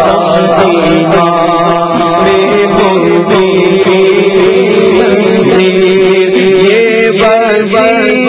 سمجھ یہ بربر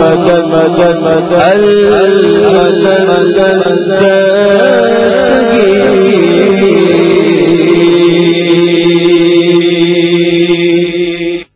مدن مدن مدن مدن